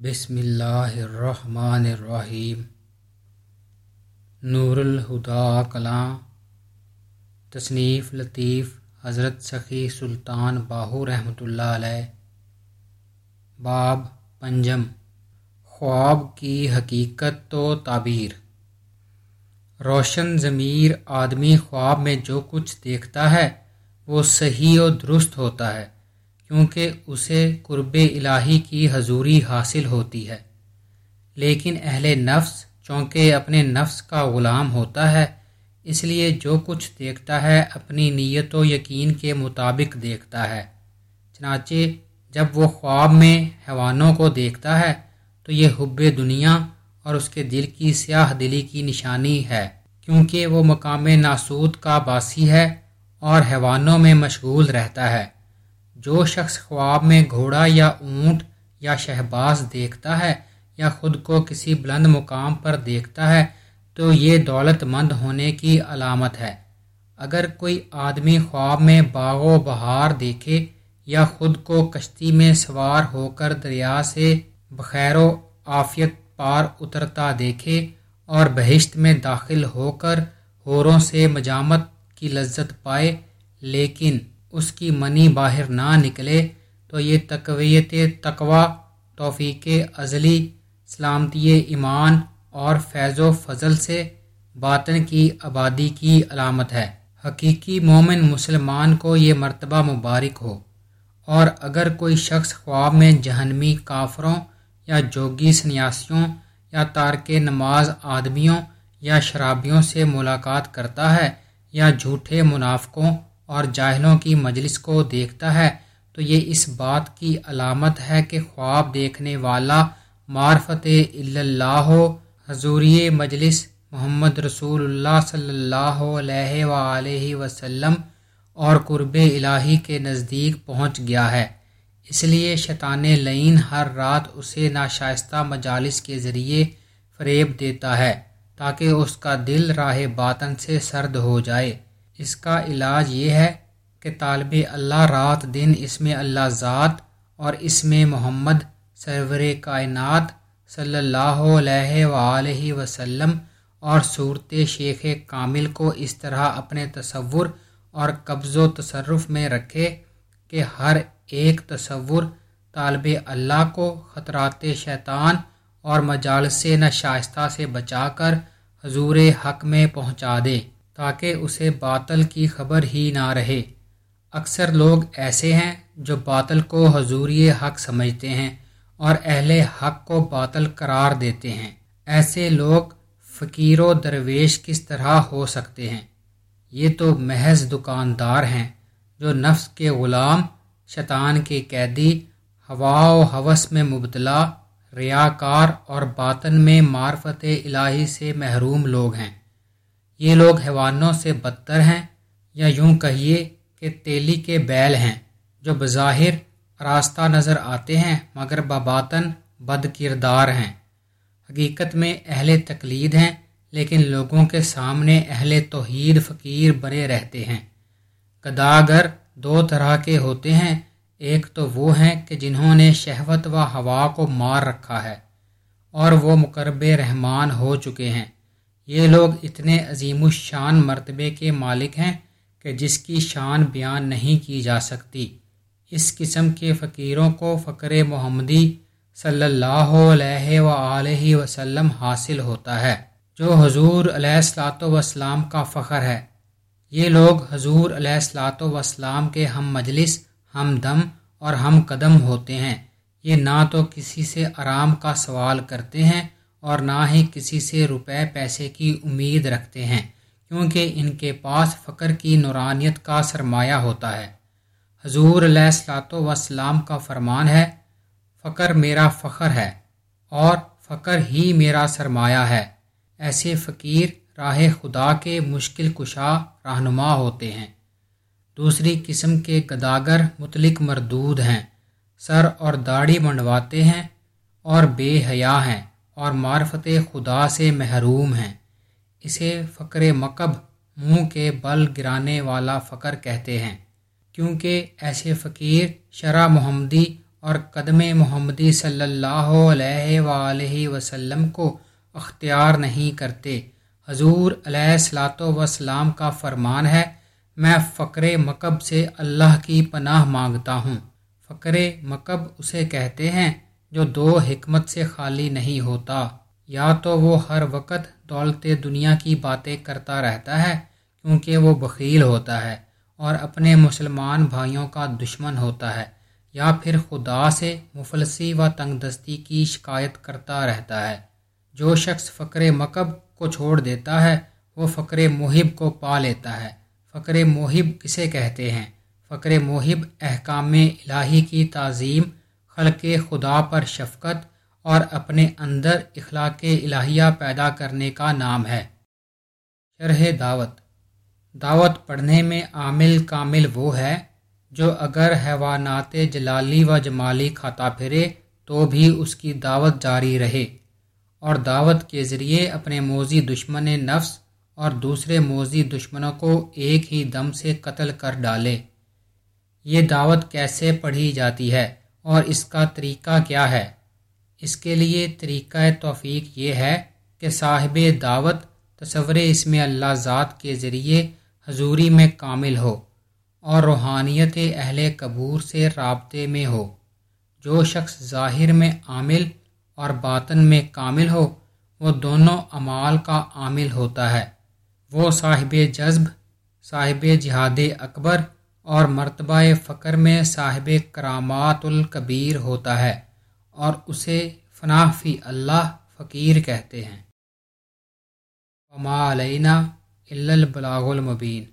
بسم اللہ الرحمن الرحیم۔ نور الہدا کلاں تصنیف لطیف حضرت سخی سلطان باہو رحمۃ اللہ علیہ۔ باب پنجم۔ خواب کی حقیقت تو تعبیر۔ روشن ضمیر آدمی خواب میں جو کچھ دیکھتا ہے وہ صحیح و درست ہوتا ہے۔ کیونکہ اسے قرب الہی کی حضوری حاصل ہوتی ہے۔ لیکن اہل نفس چونکہ اپنے نفس کا غلام ہوتا ہے، اس لیے جو کچھ دیکھتا ہے اپنی نیت و یقین کے مطابق دیکھتا ہے۔ چنانچہ جب وہ خواب میں حیوانوں کو دیکھتا ہے تو یہ حب دنیا اور اس کے دل کی سیاہ دلی کی نشانی ہے۔ کیونکہ وہ مقام ناسود کا باسی ہے اور حیوانوں میں مشغول رہتا ہے۔ جو شخص خواب میں گھوڑا یا اونٹ یا شہباز دیکھتا ہے یا خود کو کسی بلند مقام پر دیکھتا ہے، تو یہ دولت مند ہونے کی علامت ہے۔ اگر کوئی آدمی خواب میں باغ و بہار دیکھے یا خود کو کشتی میں سوار ہو کر دریا سے بخیر و عافیت پار اترتا دیکھے اور بہشت میں داخل ہو کر ہوروں سے مجامت کی لذت پائے، لیکن اس کی منی باہر نہ نکلے، تو یہ تقویت تقوا توفیق ازلی، سلامتی ایمان اور فیض و فضل سے باطن کی آبادی کی علامت ہے۔ حقیقی مومن مسلمان کو یہ مرتبہ مبارک ہو۔ اور اگر کوئی شخص خواب میں جہنمی کافروں یا جوگی سنیاسیوں یا تارک نماز آدمیوں یا شرابیوں سے ملاقات کرتا ہے یا جھوٹے منافقوں اور جاہلوں کی مجلس کو دیکھتا ہے، تو یہ اس بات کی علامت ہے کہ خواب دیکھنے والا معرفت اللہ، حضوری مجلس محمد رسول اللہ صلی اللہ علیہ وآلہ وسلم اور قرب الہی کے نزدیک پہنچ گیا ہے۔ اس لیے شیطان لعین ہر رات اسے ناشائستہ مجالس کے ذریعے فریب دیتا ہے تاکہ اس کا دل راہ باطن سے سرد ہو جائے۔ اس کا علاج یہ ہے کہ طالب اللہ رات دن اس میں اللہ ذات اور اس میں محمد سرور کائنات صلی اللہ علیہ وآلہ وسلم اور صورت شیخ کامل کو اس طرح اپنے تصور اور قبض و تصرف میں رکھے کہ ہر ایک تصور طالب اللہ کو خطرات شیطان اور مجالس نشائستہ سے بچا کر حضور حق میں پہنچا دے۔ تاکہ اسے باطل کی خبر ہی نہ رہے۔ اکثر لوگ ایسے ہیں جو باطل کو حضوری حق سمجھتے ہیں اور اہل حق کو باطل قرار دیتے ہیں۔ ایسے لوگ فقیر و درویش کس طرح ہو سکتے ہیں؟ یہ تو محض دکاندار ہیں جو نفس کے غلام، شیطان کے قیدی، ہوا و حوث میں مبتلا، ریاکار اور باطن میں معرفت الہی سے محروم لوگ ہیں۔ یہ لوگ حیوانوں سے بدتر ہیں یا یوں کہیے کہ تیلی کے بیل ہیں، جو بظاہر راستہ نظر آتے ہیں مگر بباطن بد کردار ہیں۔ حقیقت میں اہل تقلید ہیں، لیکن لوگوں کے سامنے اہل توحید فقیر بنے رہتے ہیں۔ گداگر دو طرح کے ہوتے ہیں، ایک تو وہ ہیں کہ جنہوں نے شہوت و ہوا کو مار رکھا ہے اور وہ مقرب رحمان ہو چکے ہیں۔ یہ لوگ اتنے عظیم الشان مرتبے کے مالک ہیں کہ جس کی شان بیان نہیں کی جا سکتی۔ اس قسم کے فقیروں کو فقر محمدی صلی اللہ علیہ و وسلم حاصل ہوتا ہے، جو حضور علیہ السلاۃ وسلام کا فخر ہے۔ یہ لوگ حضور علیہ السلاۃ وسلام کے ہم مجلس، ہم دم اور ہم قدم ہوتے ہیں۔ یہ نہ تو کسی سے آرام کا سوال کرتے ہیں اور نہ ہی کسی سے روپے پیسے کی امید رکھتے ہیں، کیونکہ ان کے پاس فقر کی نورانیت کا سرمایہ ہوتا ہے۔ حضور علیہ السلاۃ وسلام کا فرمان ہے، فقر میرا فخر ہے اور فقر ہی میرا سرمایہ ہے۔ ایسے فقیر راہ خدا کے مشکل کشا رہنما ہوتے ہیں۔ دوسری قسم کے گداگر متعلق مردود ہیں، سر اور داڑھی منڈواتے ہیں اور بے حیا ہیں۔ اور معرفت خدا سے محروم ہیں۔ اسے فقر مکب منہ کے بل گرانے والا فقر کہتے ہیں۔ کیونکہ ایسے فقیر شرح محمدی اور قدم محمدی صلی اللہ علیہ وآلہ وسلم کو اختیار نہیں کرتے۔ حضور علیہ السلاۃ وسلام کا فرمان ہے، میں فقر مکب سے اللہ کی پناہ مانگتا ہوں۔ فقر مکب اسے کہتے ہیں جو دو حکمت سے خالی نہیں ہوتا، یا تو وہ ہر وقت دولت دنیا کی باتیں کرتا رہتا ہے کیونکہ وہ بخیل ہوتا ہے اور اپنے مسلمان بھائیوں کا دشمن ہوتا ہے، یا پھر خدا سے مفلسی و تنگ دستی کی شکایت کرتا رہتا ہے۔ جو شخص فقر مکب کو چھوڑ دیتا ہے، وہ فقر محب کو پا لیتا ہے۔ فقر محب کسے کہتے ہیں؟ فقر محب احکام الہی کی تعظیم خلق خدا پر شفقت اور اپنے اندر اخلاق الہیہ پیدا کرنے کا نام ہے۔ شرح دعوت۔ دعوت پڑھنے میں عامل کامل وہ ہے جو اگر حیوانات جلالی و جمالی کھاتا پھرے تو بھی اس کی دعوت جاری رہے اور دعوت کے ذریعے اپنے موزی دشمن نفس اور دوسرے موزی دشمنوں کو ایک ہی دم سے قتل کر ڈالے۔ یہ دعوت کیسے پڑھی جاتی ہے؟ اور اس کا طریقہ کیا ہے؟ اس کے لیے طریقہ توفیق یہ ہے کہ صاحب دعوت تصور اس میں اللہ ذات کے ذریعے حضوری میں کامل ہو اور روحانیت اہل قبور سے رابطے میں ہو۔ جو شخص ظاہر میں عامل اور باطن میں کامل ہو، وہ دونوں امال کا عامل ہوتا ہے۔ وہ صاحب جذب، صاحب جہاد اکبر اور مرتبہ فقر میں صاحب کرامات الکبیر ہوتا ہے اور اسے فناح فی اللہ فقیر کہتے ہیں۔ وما علینہ البلاغ المبین